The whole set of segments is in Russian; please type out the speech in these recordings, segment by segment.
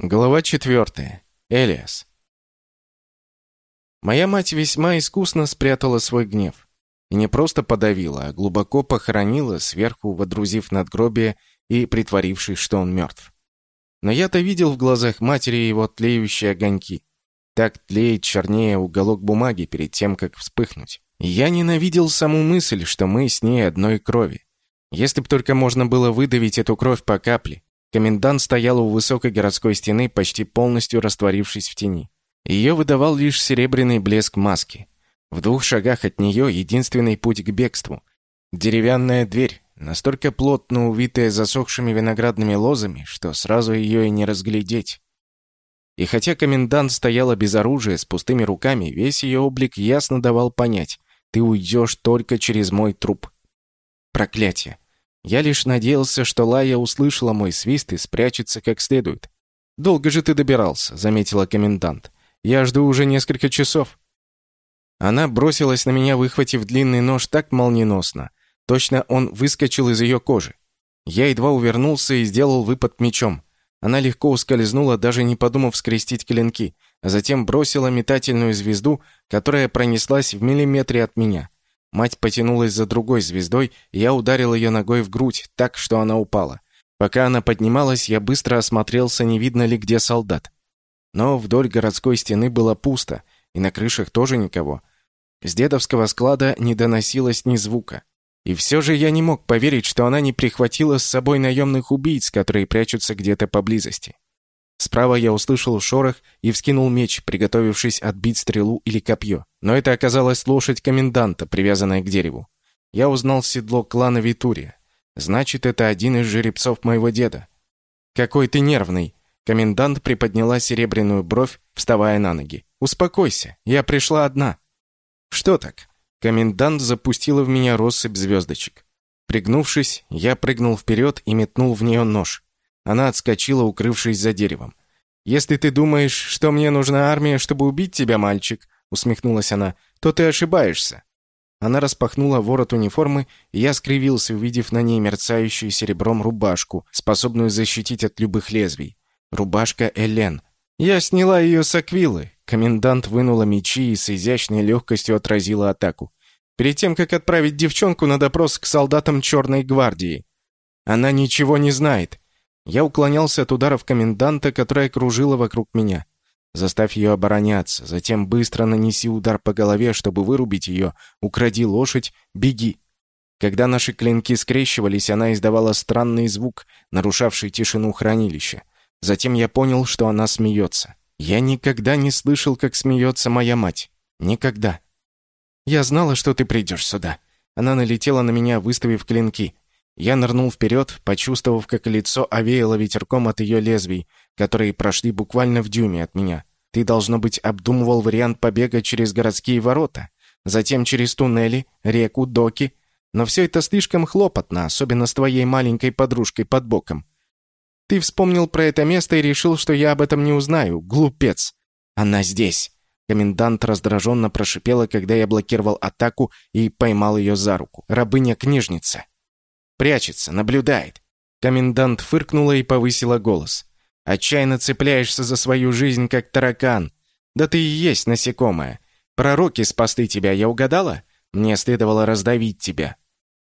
Глава четвертая. Элиас. Моя мать весьма искусно спрятала свой гнев. И не просто подавила, а глубоко похоронила, сверху водрузив надгробие и притворившись, что он мертв. Но я-то видел в глазах матери его тлеющие огоньки. Так тлеет чернее уголок бумаги перед тем, как вспыхнуть. И я ненавидел саму мысль, что мы с ней одной крови. Если б только можно было выдавить эту кровь по капле, Комендант стояла у высокой городской стены, почти полностью растворившись в тени. Ее выдавал лишь серебряный блеск маски. В двух шагах от нее единственный путь к бегству. Деревянная дверь, настолько плотно увитая засохшими виноградными лозами, что сразу ее и не разглядеть. И хотя комендант стояла без оружия, с пустыми руками, весь ее облик ясно давал понять, ты уйдешь только через мой труп. Проклятие. Я лишь надеялся, что Лая услышала мой свист и спрячется как следует. «Долго же ты добирался», — заметила комендант. «Я жду уже несколько часов». Она бросилась на меня, выхватив длинный нож так молниеносно. Точно он выскочил из ее кожи. Я едва увернулся и сделал выпад мечом. Она легко ускользнула, даже не подумав скрестить клинки, а затем бросила метательную звезду, которая пронеслась в миллиметре от меня. Мать потянулась за другой звездой, и я ударил ее ногой в грудь, так, что она упала. Пока она поднималась, я быстро осмотрелся, не видно ли где солдат. Но вдоль городской стены было пусто, и на крышах тоже никого. С дедовского склада не доносилось ни звука. И все же я не мог поверить, что она не прихватила с собой наемных убийц, которые прячутся где-то поблизости. Справа я услышал шорох и вскинул меч, приготовившись отбить стрелу или копье. Но это оказалась лошадь коменданта, привязанная к дереву. Я узнал седло клана Витурия. Значит, это один из жеребцов моего деда. «Какой ты нервный!» Комендант приподняла серебряную бровь, вставая на ноги. «Успокойся, я пришла одна». «Что так?» Комендант запустила в меня россыпь звездочек. Пригнувшись, я прыгнул вперед и метнул в нее нож. Она отскочила, укрывшись за деревом. «Если ты думаешь, что мне нужна армия, чтобы убить тебя, мальчик», усмехнулась она, то ты ошибаешься. Она распахнула ворот униформы, и я скривился, увидев на ней мерцающую серебром рубашку, способную защитить от любых лезвий. Рубашка Элен. Я сняла ее с аквилы. Комендант вынула мечи и с изящной легкостью отразила атаку. Перед тем, как отправить девчонку на допрос к солдатам Черной гвардии. Она ничего не знает. Я уклонялся от ударов коменданта, которая кружила вокруг меня. Заставь ее обороняться, затем быстро нанеси удар по голове, чтобы вырубить ее, укради лошадь, беги. Когда наши клинки скрещивались, она издавала странный звук, нарушавший тишину хранилища. Затем я понял, что она смеется. Я никогда не слышал, как смеется моя мать. Никогда. Я знала, что ты придешь сюда. Она налетела на меня, выставив клинки. Я нырнул вперед, почувствовав, как лицо овеяло ветерком от ее лезвий, которые прошли буквально в дюйме от меня. Ты, должно быть, обдумывал вариант побега через городские ворота, затем через туннели, реку, доки. Но все это слишком хлопотно, особенно с твоей маленькой подружкой под боком. Ты вспомнил про это место и решил, что я об этом не узнаю. Глупец. Она здесь. Комендант раздраженно прошипела, когда я блокировал атаку и поймал ее за руку. Рабыня-книжница. Прячется, наблюдает. Комендант фыркнула и повысила голос. «Отчаянно цепляешься за свою жизнь, как таракан. Да ты и есть насекомое. Пророки спасли тебя, я угадала? Мне следовало раздавить тебя».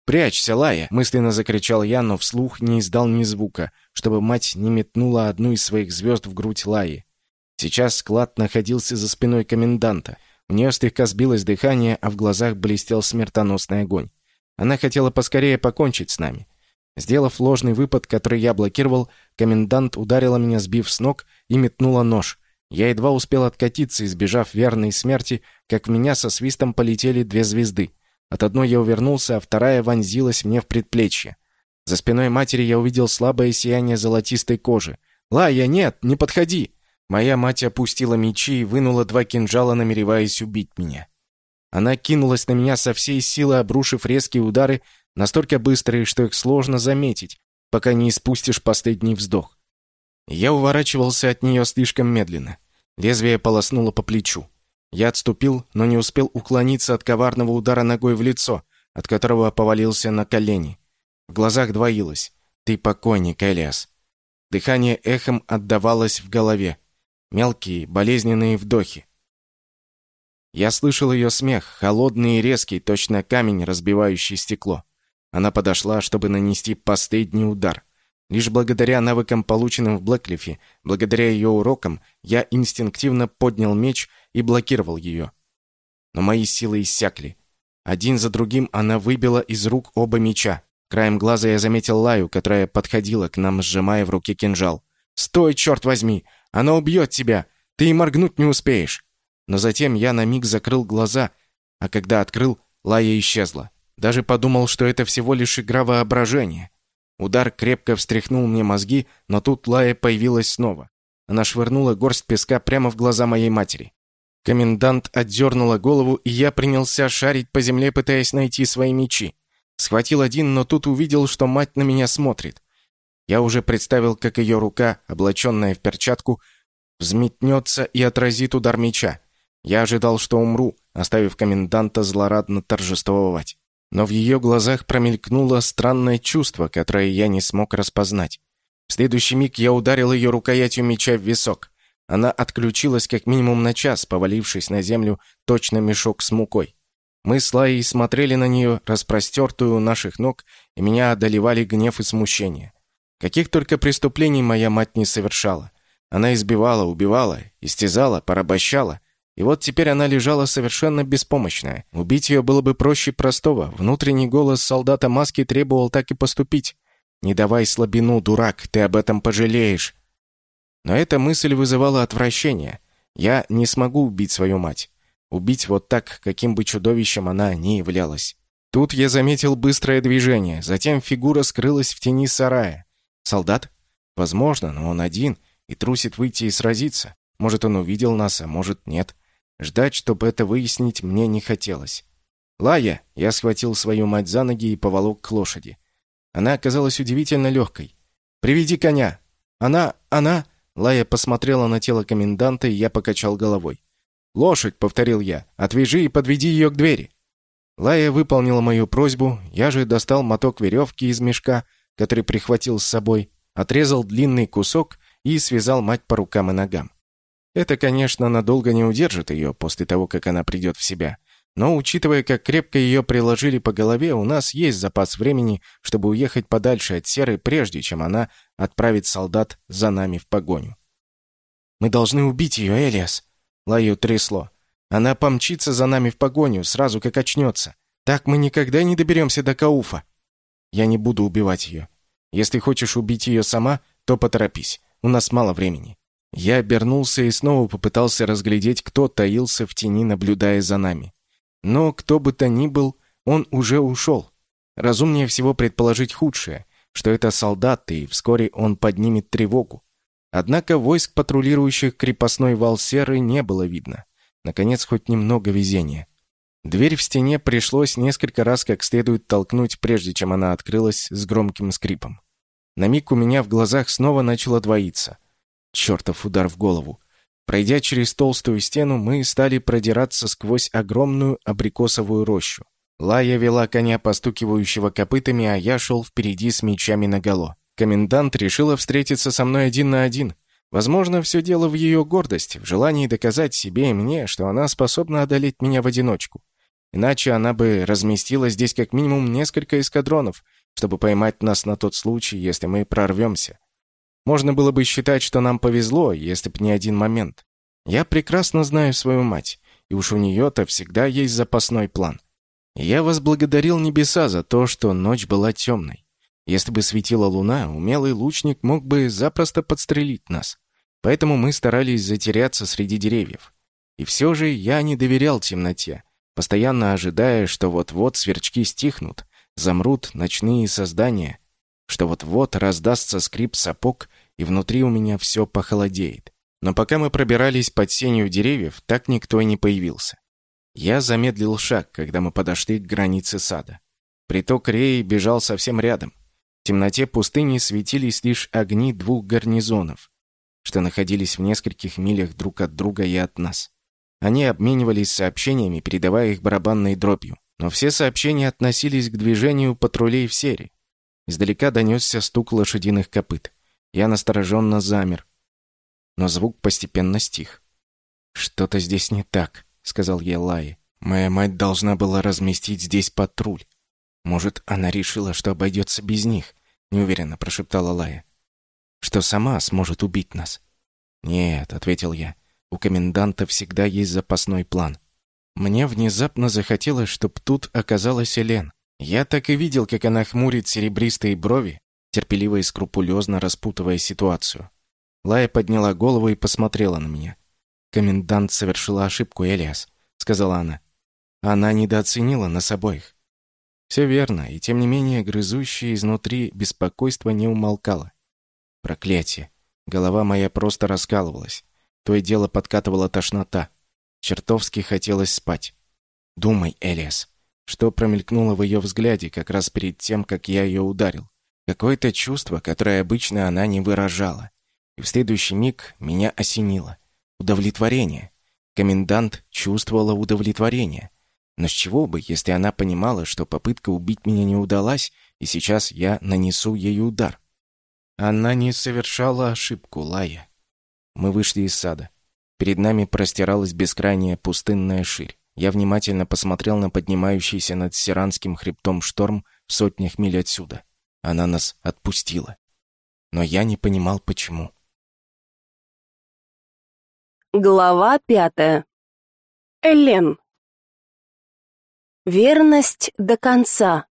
«Прячься, Лая!» — мысленно закричал я, но вслух не издал ни звука, чтобы мать не метнула одну из своих звезд в грудь Лаи. Сейчас склад находился за спиной коменданта. У нее слегка сбилось дыхание, а в глазах блестел смертоносный огонь. Она хотела поскорее покончить с нами. Сделав ложный выпад, который я блокировал, комендант ударила меня, сбив с ног, и метнула нож. Я едва успел откатиться, избежав верной смерти, как в меня со свистом полетели две звезды. От одной я увернулся, а вторая вонзилась мне в предплечье. За спиной матери я увидел слабое сияние золотистой кожи. «Лая, нет, не подходи!» Моя мать опустила мечи и вынула два кинжала, намереваясь убить меня. Она кинулась на меня со всей силы, обрушив резкие удары, настолько быстрые, что их сложно заметить, пока не испустишь последний вздох. Я уворачивался от нее слишком медленно. Лезвие полоснуло по плечу. Я отступил, но не успел уклониться от коварного удара ногой в лицо, от которого повалился на колени. В глазах двоилось. «Ты покойник, Элиас». Дыхание эхом отдавалось в голове. Мелкие, болезненные вдохи. Я слышал ее смех, холодный и резкий, точно камень, разбивающий стекло. Она подошла, чтобы нанести последний удар. Лишь благодаря навыкам, полученным в Блэклифе, благодаря ее урокам, я инстинктивно поднял меч и блокировал ее. Но мои силы иссякли. Один за другим она выбила из рук оба меча. Краем глаза я заметил Лаю, которая подходила к нам, сжимая в руке кинжал. «Стой, черт возьми! Она убьет тебя! Ты и моргнуть не успеешь!» Но затем я на миг закрыл глаза, а когда открыл, Лая исчезла. Даже подумал, что это всего лишь игра воображения. Удар крепко встряхнул мне мозги, но тут Лая появилась снова. Она швырнула горсть песка прямо в глаза моей матери. Комендант отдернула голову, и я принялся шарить по земле, пытаясь найти свои мечи. Схватил один, но тут увидел, что мать на меня смотрит. Я уже представил, как ее рука, облаченная в перчатку, взметнется и отразит удар меча. Я ожидал, что умру, оставив коменданта злорадно торжествовать. Но в ее глазах промелькнуло странное чувство, которое я не смог распознать. В следующий миг я ударил ее рукоятью меча в висок. Она отключилась как минимум на час, повалившись на землю точно мешок с мукой. Мы с Лаей смотрели на нее, распростертую у наших ног, и меня одолевали гнев и смущение. Каких только преступлений моя мать не совершала. Она избивала, убивала, истязала, порабощала. И вот теперь она лежала совершенно беспомощная. Убить ее было бы проще простого. Внутренний голос солдата маски требовал так и поступить. «Не давай слабину, дурак, ты об этом пожалеешь». Но эта мысль вызывала отвращение. Я не смогу убить свою мать. Убить вот так, каким бы чудовищем она ни являлась. Тут я заметил быстрое движение, затем фигура скрылась в тени сарая. Солдат? Возможно, но он один и трусит выйти и сразиться. Может, он увидел нас, а может, нет. Ждать, чтобы это выяснить, мне не хотелось. «Лая!» — я схватил свою мать за ноги и поволок к лошади. Она оказалась удивительно легкой. «Приведи коня!» «Она... она...» Лая посмотрела на тело коменданта, и я покачал головой. «Лошадь!» — повторил я. «Отвяжи и подведи ее к двери!» Лая выполнила мою просьбу, я же достал моток веревки из мешка, который прихватил с собой, отрезал длинный кусок и связал мать по рукам и ногам. Это, конечно, надолго не удержит ее после того, как она придет в себя. Но, учитывая, как крепко ее приложили по голове, у нас есть запас времени, чтобы уехать подальше от Серы, прежде чем она отправит солдат за нами в погоню. «Мы должны убить ее, Элиас!» Лаю трясло. «Она помчится за нами в погоню, сразу как очнется. Так мы никогда не доберемся до Кауфа!» «Я не буду убивать ее. Если хочешь убить ее сама, то поторопись. У нас мало времени». Я обернулся и снова попытался разглядеть, кто таился в тени, наблюдая за нами. Но кто бы то ни был, он уже ушел. Разумнее всего предположить худшее, что это солдат, и вскоре он поднимет тревогу. Однако войск, патрулирующих крепостной вал Серы, не было видно. Наконец, хоть немного везения. Дверь в стене пришлось несколько раз как следует толкнуть, прежде чем она открылась с громким скрипом. На миг у меня в глазах снова начало двоиться. Чертов удар в голову. Пройдя через толстую стену, мы стали продираться сквозь огромную абрикосовую рощу. Лая вела коня, постукивающего копытами, а я шел впереди с мечами наголо. Комендант решила встретиться со мной один на один. Возможно, все дело в ее гордости, в желании доказать себе и мне, что она способна одолеть меня в одиночку. Иначе она бы разместила здесь как минимум несколько эскадронов, чтобы поймать нас на тот случай, если мы прорвемся. Можно было бы считать, что нам повезло, если б не один момент. Я прекрасно знаю свою мать, и уж у нее-то всегда есть запасной план. я возблагодарил небеса за то, что ночь была темной. Если бы светила луна, умелый лучник мог бы запросто подстрелить нас. Поэтому мы старались затеряться среди деревьев. И все же я не доверял темноте, постоянно ожидая, что вот-вот сверчки стихнут, замрут ночные создания, что вот-вот раздастся скрип сапог, и внутри у меня все похолодеет. Но пока мы пробирались под сенью деревьев, так никто и не появился. Я замедлил шаг, когда мы подошли к границе сада. Приток Реи бежал совсем рядом. В темноте пустыни светились лишь огни двух гарнизонов, что находились в нескольких милях друг от друга и от нас. Они обменивались сообщениями, передавая их барабанной дробью. Но все сообщения относились к движению патрулей в серии. Издалека донесся стук лошадиных копыт. Я настороженно замер. Но звук постепенно стих. «Что-то здесь не так», — сказал я Лае. «Моя мать должна была разместить здесь патруль. Может, она решила, что обойдется без них?» — неуверенно прошептала Лая. «Что сама сможет убить нас?» «Нет», — ответил я. «У коменданта всегда есть запасной план». Мне внезапно захотелось, чтобы тут оказалась Элен. Я так и видел, как она хмурит серебристые брови, терпеливо и скрупулезно распутывая ситуацию. Лая подняла голову и посмотрела на меня. «Комендант совершила ошибку, Элиас», — сказала она. «Она недооценила нас обоих». Все верно, и тем не менее грызущее изнутри беспокойство не умолкало. Проклятие. Голова моя просто раскалывалась. То и дело подкатывала тошнота. Чертовски хотелось спать. «Думай, Элиас». Что промелькнуло в ее взгляде как раз перед тем, как я ее ударил? Какое-то чувство, которое обычно она не выражала. И в следующий миг меня осенило. Удовлетворение. Комендант чувствовала удовлетворение. Но с чего бы, если она понимала, что попытка убить меня не удалась, и сейчас я нанесу ей удар? Она не совершала ошибку, Лая. Мы вышли из сада. Перед нами простиралась бескрайняя пустынная ширь. Я внимательно посмотрел на поднимающийся над Сиранским хребтом шторм в сотнях миль отсюда. Она нас отпустила. Но я не понимал, почему. Глава пятая. Элен. Верность до конца.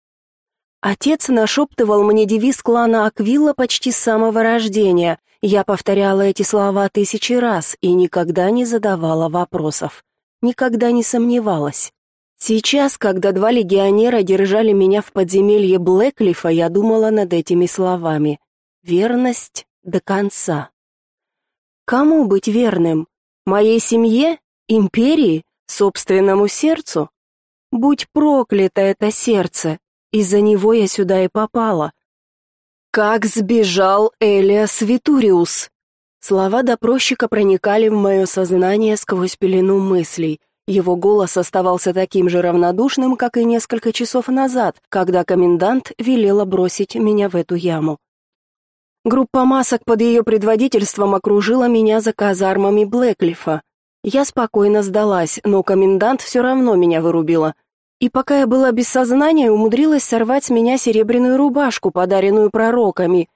Отец нашептывал мне девиз клана Аквилла почти с самого рождения. Я повторяла эти слова тысячи раз и никогда не задавала вопросов. Никогда не сомневалась. Сейчас, когда два легионера держали меня в подземелье Блэклифа, я думала над этими словами. Верность до конца. Кому быть верным? Моей семье? Империи? Собственному сердцу? Будь проклято это сердце, из-за него я сюда и попала. Как сбежал Элиас Витуриус? Слова допросчика проникали в мое сознание сквозь пелену мыслей. Его голос оставался таким же равнодушным, как и несколько часов назад, когда комендант велела бросить меня в эту яму. Группа масок под ее предводительством окружила меня за казармами Блэклифа. Я спокойно сдалась, но комендант все равно меня вырубила. И пока я была без сознания, умудрилась сорвать с меня серебряную рубашку, подаренную пророками.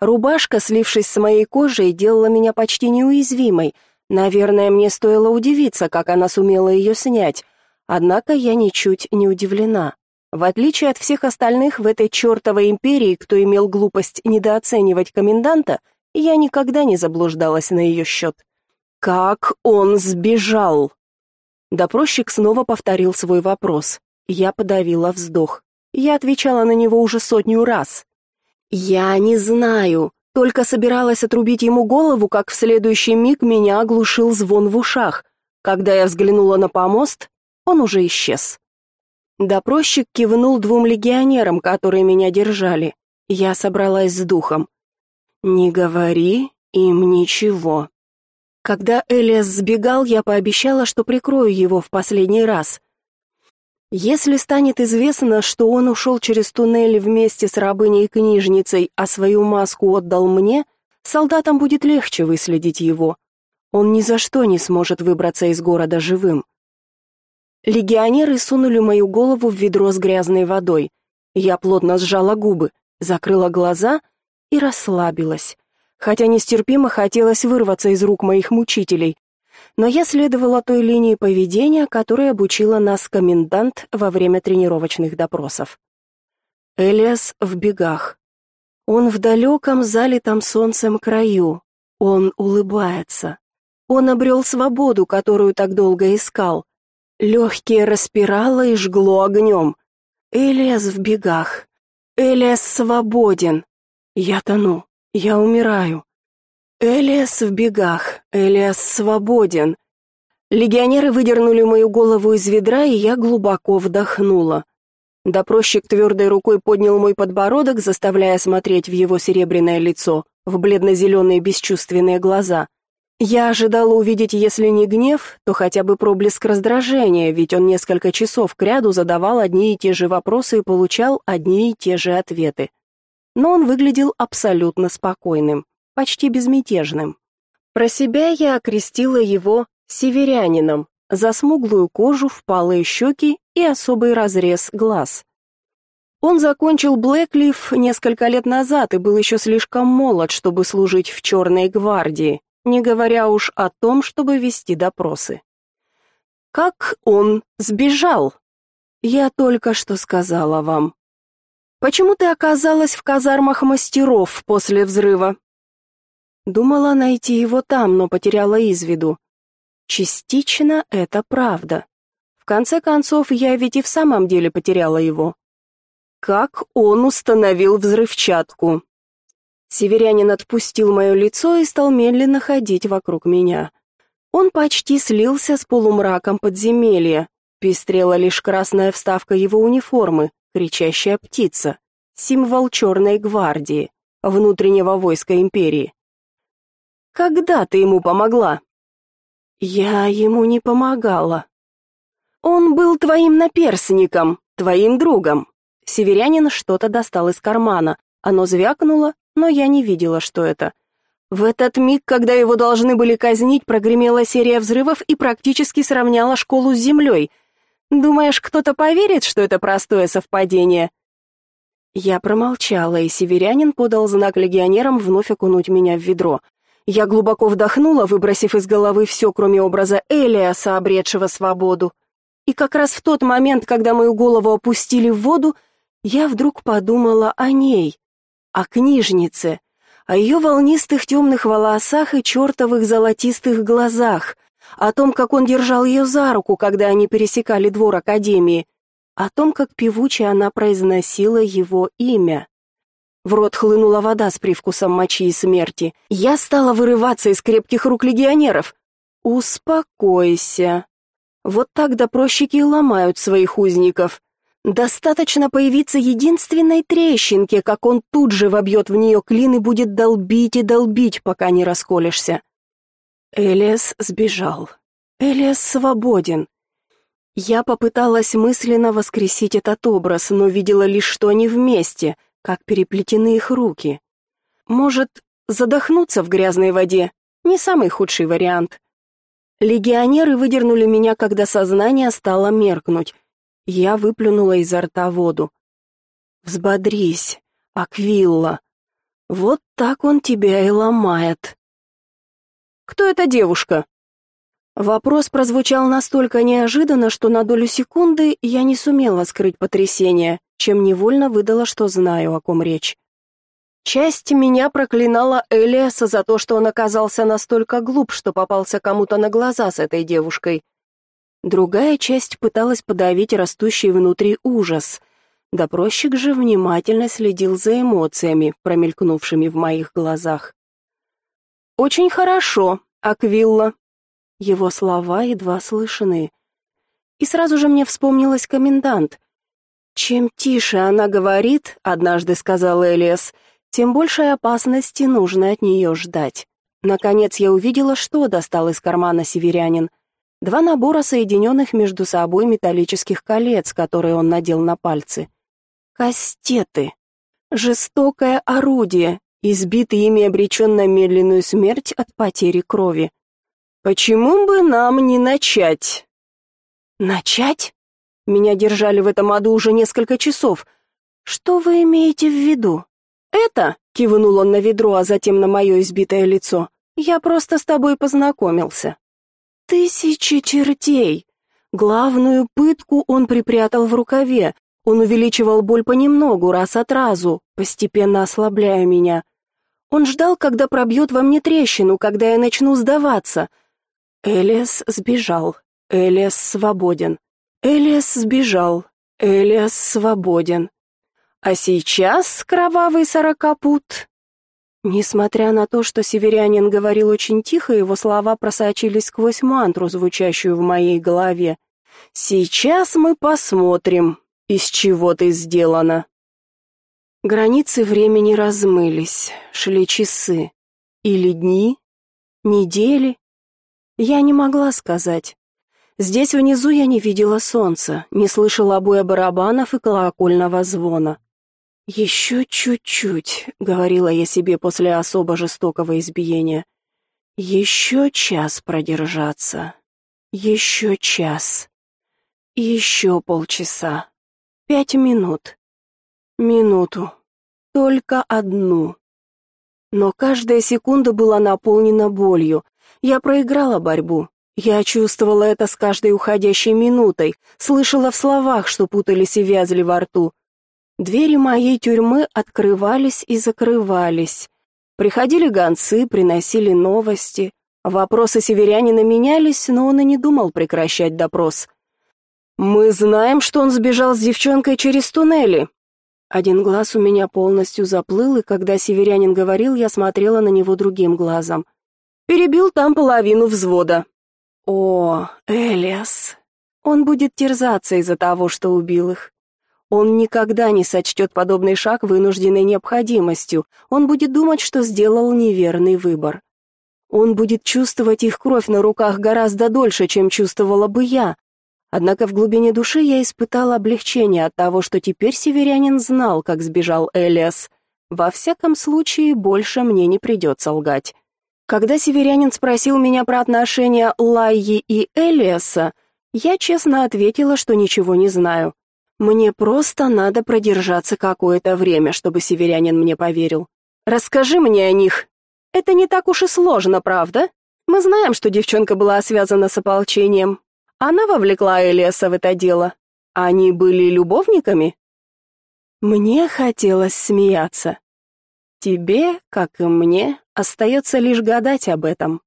Рубашка, слившись с моей кожей, делала меня почти неуязвимой. Наверное, мне стоило удивиться, как она сумела ее снять. Однако я ничуть не удивлена. В отличие от всех остальных в этой чертовой империи, кто имел глупость недооценивать коменданта, я никогда не заблуждалась на ее счет. Как он сбежал? Допросчик снова повторил свой вопрос. Я подавила вздох. Я отвечала на него уже сотню раз. Я не знаю, только собиралась отрубить ему голову, как в следующий миг меня оглушил звон в ушах. Когда я взглянула на помост, он уже исчез. Допросчик кивнул двум легионерам, которые меня держали. Я собралась с духом. «Не говори им ничего», когда Элиас сбегал, я пообещала, что прикрою его в последний раз. Если станет известно, что он ушел через туннель вместе с рабыней-книжницей, а свою маску отдал мне, солдатам будет легче выследить его. Он ни за что не сможет выбраться из города живым. Легионеры сунули мою голову в ведро с грязной водой. Я плотно сжала губы, закрыла глаза и расслабилась хотя нестерпимо хотелось вырваться из рук моих мучителей. Но я следовала той линии поведения, которой обучила нас комендант во время тренировочных допросов. Элиас в бегах. Он в далеком, залитом солнцем краю. Он улыбается. Он обрел свободу, которую так долго искал. Легкие распирало и жгло огнем. Элиас в бегах. Элиас свободен. Я тону. Я умираю. Элиас в бегах. Элиас свободен. Легионеры выдернули мою голову из ведра, и я глубоко вдохнула. Допросчик твердой рукой поднял мой подбородок, заставляя смотреть в его серебряное лицо, в бледно-зеленые бесчувственные глаза. Я ожидала увидеть, если не гнев, то хотя бы проблеск раздражения, ведь он несколько часов кряду задавал одни и те же вопросы и получал одни и те же ответы. но он выглядел абсолютно спокойным, почти безмятежным. Про себя я окрестила его северянином за смуглую кожу, впалые щеки и особый разрез глаз. Он закончил Блэклиф несколько лет назад и был еще слишком молод, чтобы служить в Черной гвардии, не говоря уж о том, чтобы вести допросы. Как он сбежал? Я только что сказала вам. Почему ты оказалась в казармах мастеров после взрыва? Думала найти его там, но потеряла из виду. Частично это правда. В конце концов, я ведь и в самом деле потеряла его. Как он установил взрывчатку? Северянин отпустил мое лицо и стал медленно ходить вокруг меня. Он почти слился с полумраком подземелья. Пестрела лишь красная вставка его униформы, кричащая птица, символ черной гвардии, внутреннего войска империи. Когда ты ему помогла? Я ему не помогала. Он был твоим наперсником, твоим другом. Северянин что-то достал из кармана. Оно звякнуло, но я не видела, что это. В этот миг, когда его должны были казнить, прогремела серия взрывов и практически сравняла школу с землей. Думаешь, кто-то поверит, что это простое совпадение? Я промолчала, и северянин подал знак легионерам вновь окунуть меня в ведро. Я глубоко вдохнула, выбросив из головы все, кроме образа Элиаса, обретшего свободу. И как раз в тот момент, когда мою голову опустили в воду, я вдруг подумала о ней, о книжнице, о ее волнистых темных волосах и чертовых золотистых глазах, о том, как он держал ее за руку, когда они пересекали двор Академии, о том, как певуче она произносила его имя. В рот хлынула вода с привкусом мочи и смерти. Я стала вырываться из крепких рук легионеров. «Успокойся. Вот так допросчики ломают своих узников. Достаточно появиться единственной трещинке, как он тут же вобьет в нее клин и будет долбить и долбить, пока не расколешься. Элиас сбежал. Элиас свободен. Я попыталась мысленно воскресить этот образ, но видела лишь, что они вместе, как переплетены их руки. Может, задохнуться в грязной воде? Не самый худший вариант. Легионеры выдернули меня, когда сознание стало меркнуть. Я выплюнула изо рта воду. «Взбодрись, Аквилла. Вот так он тебя и ломает». «Кто эта девушка?» Вопрос прозвучал настолько неожиданно, что на долю секунды я не сумела скрыть потрясение, чем невольно выдала, что знаю, о ком речь. Часть меня проклинала Элиаса за то, что он оказался настолько глуп, что попался кому-то на глаза с этой девушкой. Другая часть пыталась подавить растущий внутри ужас. Допросчик же внимательно следил за эмоциями, промелькнувшими в моих глазах. «Очень хорошо, Аквилла». Его слова едва слышны. И сразу же мне вспомнилась комендант. «Чем тише она говорит, — однажды сказал Элиас, — тем большей опасности нужно от нее ждать». Наконец я увидела, что достал из кармана северянин — Два набора соединенных между собой металлических колец, которые он надел на пальцы. Кастеты. Жестокое орудие, избитый ими обречен на медленную смерть от потери крови. Почему бы нам не начать? Начать? Меня держали в этом аду уже несколько часов. Что вы имеете в виду? Это, кивнул он на ведро, а затем на мое избитое лицо. Я просто с тобой познакомился. Тысячи чертей! Главную пытку он припрятал в рукаве. Он увеличивал боль понемногу, раз от разу, постепенно ослабляя меня. Он ждал, когда пробьет во мне трещину, когда я начну сдаваться. Элиас сбежал. Элиас свободен. Элиас сбежал. Элиас свободен. А сейчас, кровавый сорокопут, Несмотря на то, что северянин говорил очень тихо, его слова просочились сквозь мантру, звучащую в моей голове. «Сейчас мы посмотрим, из чего ты сделана». Границы времени размылись, шли часы. Или дни, недели. Я не могла сказать. Здесь внизу я не видела солнца, не слышала боя барабанов и колокольного звона. «Еще чуть-чуть», — говорила я себе после особо жестокого избиения. «Еще час продержаться. Еще час. Еще полчаса. Пять минут. Минуту. Только одну». Но каждая секунда была наполнена болью. Я проиграла борьбу. Я чувствовала это с каждой уходящей минутой, слышала в словах, что путались и вязли во рту. Двери моей тюрьмы открывались и закрывались. Приходили гонцы, приносили новости. Вопросы северянина менялись, но он и не думал прекращать допрос. «Мы знаем, что он сбежал с девчонкой через туннели». Один глаз у меня полностью заплыл, и когда северянин говорил, я смотрела на него другим глазом. «Перебил там половину взвода». «О, Элиас, он будет терзаться из-за того, что убил их. Он никогда не сочтет подобный шаг вынужденной необходимостью. Он будет думать, что сделал неверный выбор. Он будет чувствовать их кровь на руках гораздо дольше, чем чувствовала бы я. Однако в глубине души я испытала облегчение от того, что теперь северянин знал, как сбежал Элиас. Во всяком случае, больше мне не придется лгать. Когда северянин спросил меня про отношения Лайи и Элиаса, я честно ответила, что ничего не знаю. Мне просто надо продержаться какое-то время, чтобы северянин мне поверил. Расскажи мне о них. Это не так уж и сложно, правда? Мы знаем, что девчонка была связана с ополчением. Она вовлекла Элиаса в это дело. Они были любовниками? Мне хотелось смеяться. Тебе, как и мне, остается лишь гадать об этом.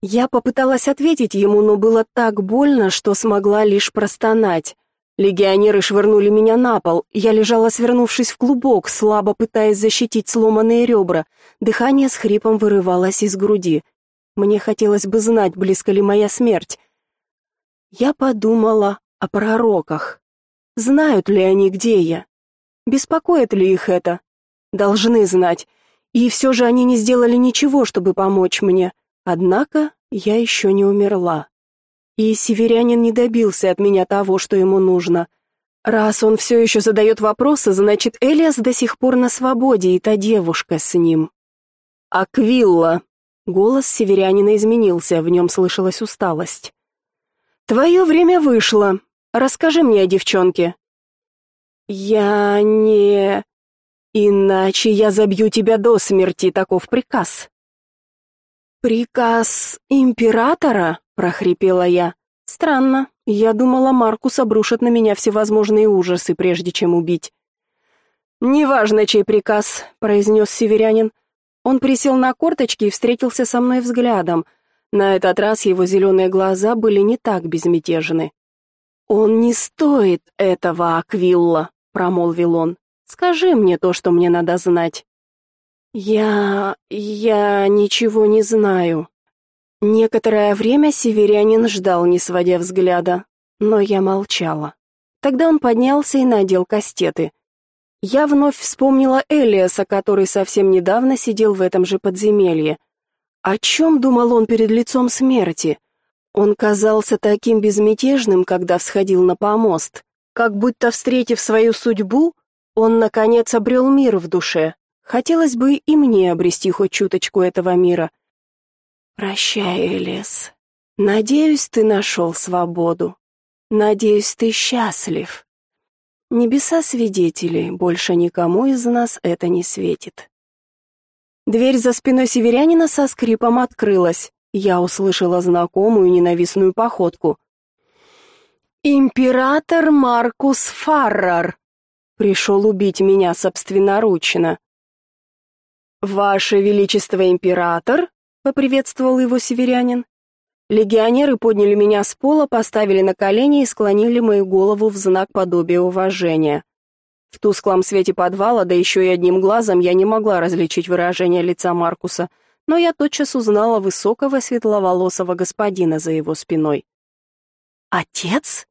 Я попыталась ответить ему, но было так больно, что смогла лишь простонать. Легионеры швырнули меня на пол. Я лежала, свернувшись в клубок, слабо пытаясь защитить сломанные ребра. Дыхание с хрипом вырывалось из груди. Мне хотелось бы знать, близко ли моя смерть. Я подумала о пророках. Знают ли они, где я? Беспокоит ли их это? Должны знать. И все же они не сделали ничего, чтобы помочь мне. Однако я еще не умерла. И северянин не добился от меня того, что ему нужно. Раз он все еще задает вопросы, значит, Элиас до сих пор на свободе, и та девушка с ним. «Аквилла!» Голос северянина изменился, в нем слышалась усталость. «Твое время вышло. Расскажи мне о девчонке». «Я не...» «Иначе я забью тебя до смерти, таков приказ». «Приказ императора?» прохрипела я. Странно. Я думала, Маркус обрушит на меня всевозможные ужасы, прежде чем убить. Неважно, чей приказ, произнес северянин. Он присел на корточки и встретился со мной взглядом. На этот раз его зеленые глаза были не так безмятежны. Он не стоит этого, Аквилла, промолвил он. Скажи мне то, что мне надо знать. Я я ничего не знаю, Некоторое время северянин ждал, не сводя взгляда, но я молчала. Тогда он поднялся и надел кастеты. Я вновь вспомнила Элиаса, который совсем недавно сидел в этом же подземелье. О чем думал он перед лицом смерти? Он казался таким безмятежным, когда всходил на помост, как будто, встретив свою судьбу, он, наконец, обрел мир в душе. Хотелось бы и мне обрести хоть чуточку этого мира — Прощай, Элис. Надеюсь, ты нашел свободу. Надеюсь, ты счастлив. Небеса свидетели, больше никому из нас это не светит. Дверь за спиной северянина со скрипом открылась. Я услышала знакомую ненавистную походку. Император Маркус Фаррар пришел убить меня собственноручно. Ваше величество император, поприветствовал его северянин. Легионеры подняли меня с пола, поставили на колени и склонили мою голову в знак подобия уважения. В тусклом свете подвала, да еще и одним глазом, я не могла различить выражение лица Маркуса, но я тотчас узнала высокого светловолосого господина за его спиной. «Отец?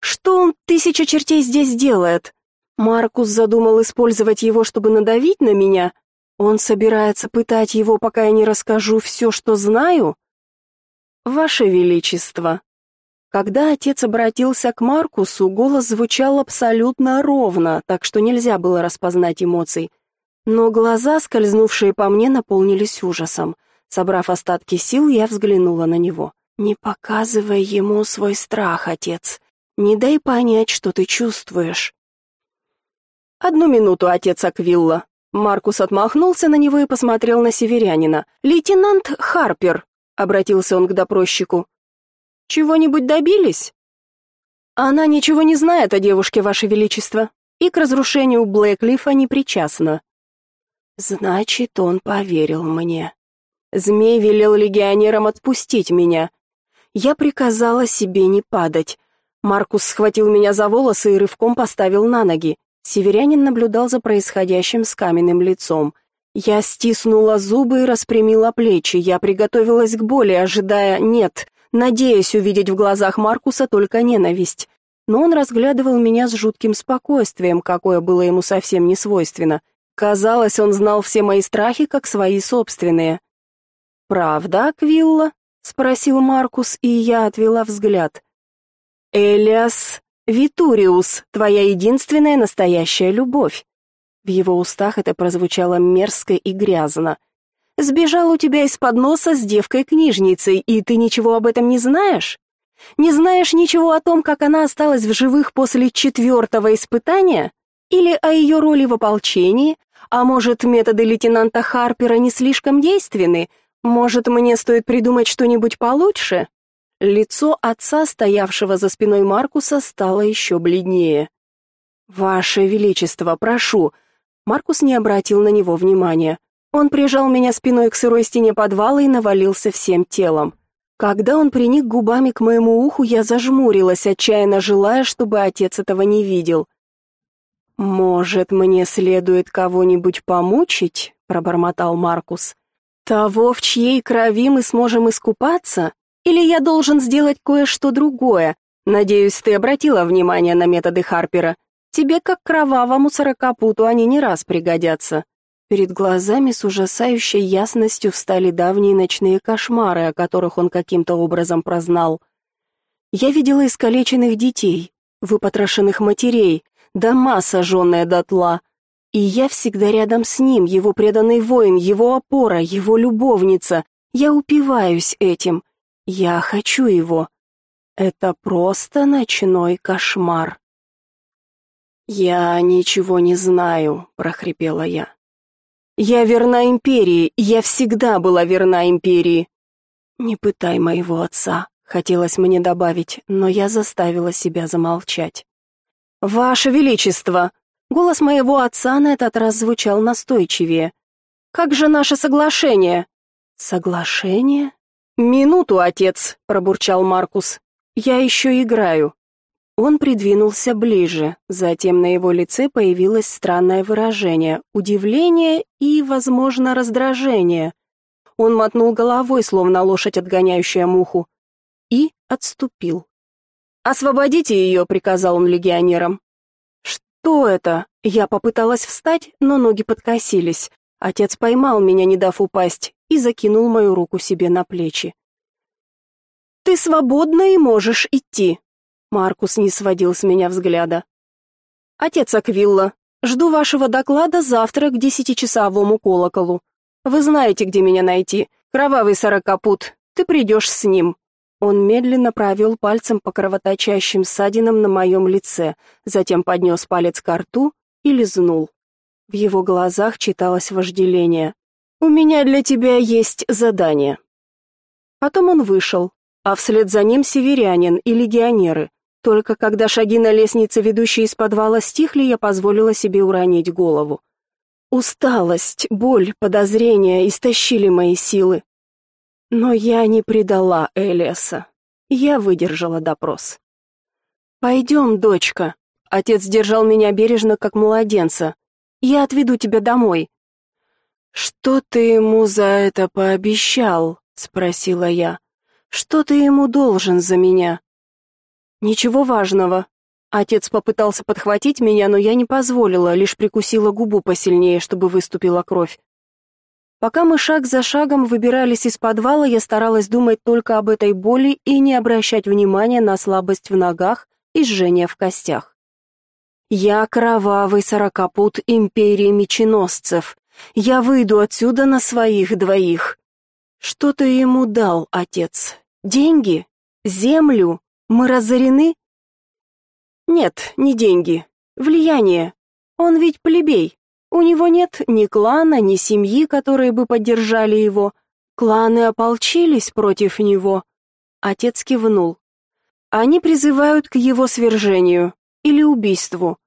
Что он тысяча чертей здесь делает?» Маркус задумал использовать его, чтобы надавить на меня, он собирается пытать его, пока я не расскажу все, что знаю? Ваше величество. Когда отец обратился к Маркусу, голос звучал абсолютно ровно, так что нельзя было распознать эмоций. Но глаза, скользнувшие по мне, наполнились ужасом. Собрав остатки сил, я взглянула на него. «Не показывай ему свой страх, отец. Не дай понять, что ты чувствуешь». «Одну минуту, отец Аквилла». Маркус отмахнулся на него и посмотрел на северянина. «Лейтенант Харпер», — обратился он к допросчику. «Чего-нибудь добились?» «Она ничего не знает о девушке, Ваше Величество, и к разрушению Блэклифа не причастна». Значит, он поверил мне. Змей велел легионерам отпустить меня. Я приказала себе не падать. Маркус схватил меня за волосы и рывком поставил на ноги. Северянин наблюдал за происходящим с каменным лицом. Я стиснула зубы и распрямила плечи. Я приготовилась к боли, ожидая «нет», надеясь увидеть в глазах Маркуса только ненависть. Но он разглядывал меня с жутким спокойствием, какое было ему совсем не свойственно. Казалось, он знал все мои страхи, как свои собственные. «Правда, Аквилла?» — спросил Маркус, и я отвела взгляд. «Элиас Витуриус, твоя единственная настоящая любовь». В его устах это прозвучало мерзко и грязно. «Сбежал у тебя из-под носа с девкой-книжницей, и ты ничего об этом не знаешь? Не знаешь ничего о том, как она осталась в живых после четвертого испытания? Или о ее роли в ополчении, а может, методы лейтенанта Харпера не слишком действенны? Может, мне стоит придумать что-нибудь получше? Лицо отца, стоявшего за спиной Маркуса, стало еще бледнее. Ваше величество, прошу. Маркус не обратил на него внимания. Он прижал меня спиной к сырой стене подвала и навалился всем телом. Когда он приник губами к моему уху, я зажмурилась, отчаянно желая, чтобы отец этого не видел. «Может, мне следует кого-нибудь помучить?» — пробормотал Маркус. «Того, в чьей крови мы сможем искупаться? Или я должен сделать кое-что другое? Надеюсь, ты обратила внимание на методы Харпера. Тебе, как кровавому сорокопуту, они не раз пригодятся». Перед глазами с ужасающей ясностью встали давние ночные кошмары, о которых он каким-то образом прознал. Я видела искалеченных детей, выпотрошенных матерей, дома, сожженные дотла. И я всегда рядом с ним, его преданный воин, его опора, его любовница. Я упиваюсь этим. Я хочу его. Это просто ночной кошмар. «Я ничего не знаю», — прохрипела я. «Я верна империи, я всегда была верна империи». «Не пытай моего отца», — хотелось мне добавить, но я заставила себя замолчать. «Ваше Величество!» Голос моего отца на этот раз звучал настойчивее. «Как же наше соглашение?» «Соглашение?» «Минуту, отец!» — пробурчал Маркус. «Я еще играю». Он придвинулся ближе, затем на его лице появилось странное выражение, удивление и, возможно, раздражение. Он мотнул головой, словно лошадь, отгоняющая муху, и отступил. «Освободите ее», — приказал он легионерам. «Что это?» Я попыталась встать, но ноги подкосились. Отец поймал меня, не дав упасть, и закинул мою руку себе на плечи. «Ты свободна и можешь идти», — Маркус не сводил с меня взгляда. «Отец Аквилла, жду вашего доклада завтра к десятичасовому колоколу. Вы знаете, где меня найти. Кровавый сорокопут, ты придешь с ним». Он медленно провел пальцем по кровоточащим ссадинам на моем лице, затем поднес палец к рту и лизнул. В его глазах читалось вожделение. «У меня для тебя есть задание». Потом он вышел, а вслед за ним северянин и легионеры. Только когда шаги на лестнице, ведущей из подвала, стихли, я позволила себе уронить голову. Усталость, боль, подозрения истощили мои силы. Но я не предала Элиаса. Я выдержала допрос. «Пойдем, дочка». Отец держал меня бережно, как младенца. «Я отведу тебя домой». «Что ты ему за это пообещал?» — спросила я. «Что ты ему должен за меня?» «Ничего важного». Отец попытался подхватить меня, но я не позволила, лишь прикусила губу посильнее, чтобы выступила кровь. Пока мы шаг за шагом выбирались из подвала, я старалась думать только об этой боли и не обращать внимания на слабость в ногах и жжение в костях. Я кровавый сорокопут империи меченосцев. Я выйду отсюда на своих двоих. Что ты ему дал, отец? Деньги? Землю? Мы разорены? Нет, не деньги. Влияние. Он ведь плебей. У него нет ни клана, ни семьи, которые бы поддержали его. Кланы ополчились против него. Отец кивнул. Они призывают к его свержению или убийству.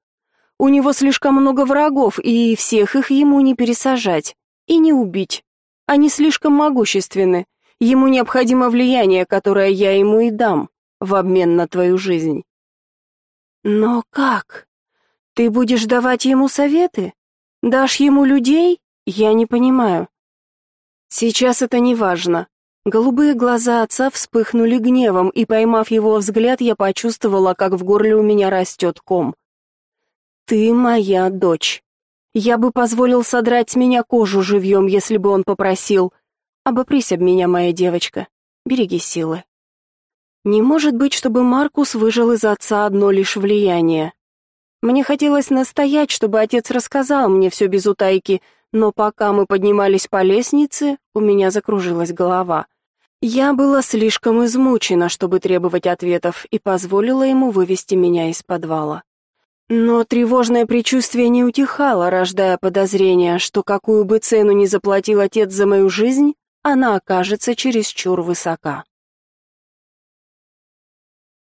У него слишком много врагов, и всех их ему не пересажать и не убить. Они слишком могущественны. Ему необходимо влияние, которое я ему и дам в обмен на твою жизнь. Но как? Ты будешь давать ему советы? Дашь ему людей? Я не понимаю. Сейчас это не важно. Голубые глаза отца вспыхнули гневом, и поймав его взгляд, я почувствовала, как в горле у меня растет ком. Ты моя дочь. Я бы позволил содрать с меня кожу живьем, если бы он попросил. Обопрись об меня, моя девочка. Береги силы. Не может быть, чтобы Маркус выжил из отца одно лишь влияние. Мне хотелось настоять, чтобы отец рассказал мне все без утайки, но пока мы поднимались по лестнице, у меня закружилась голова. Я была слишком измучена, чтобы требовать ответов, и позволила ему вывести меня из подвала. Но тревожное предчувствие не утихало, рождая подозрение, что какую бы цену ни заплатил отец за мою жизнь, она окажется чересчур высока.